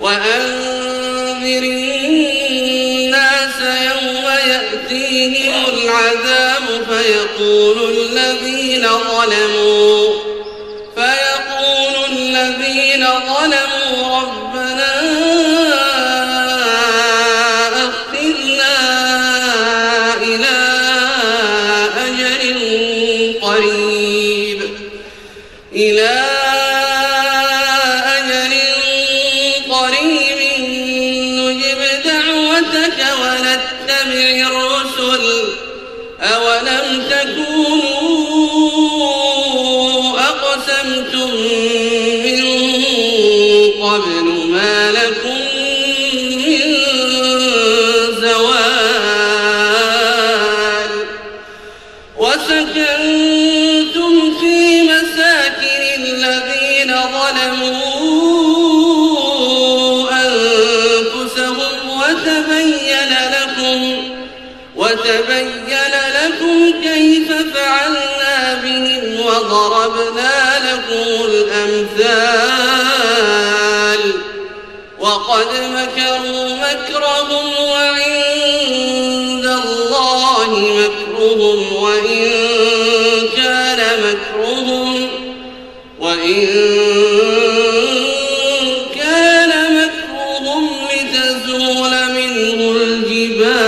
وأنذر الناس يوم يأتيهم العذاب فيقول الذين ظلموا فيقول الذين ظلموا ربنا أخذنا إلى أجل قريب إلى دعوتك ونتبع الرسل أولم تكونوا أقسمتم من قبل ما لكم من زوال وسكنتم في مساكن الذين ظلموا كيف فعلنا بهم وضربنا لكم الأمثال وقد مكروا مكرهم وعند الله مكرهم وإن كان مكرهم وإن كان مكرهم لتزول منه الجبال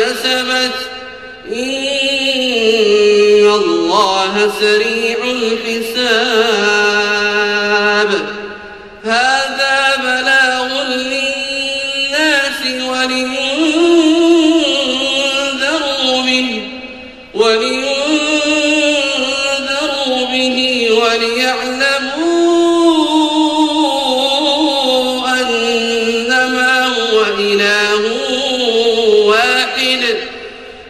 كسبت إن الله سريع الحساب. هذا بلاغ للناس ولينذروا به ولينذروا به وليعلموا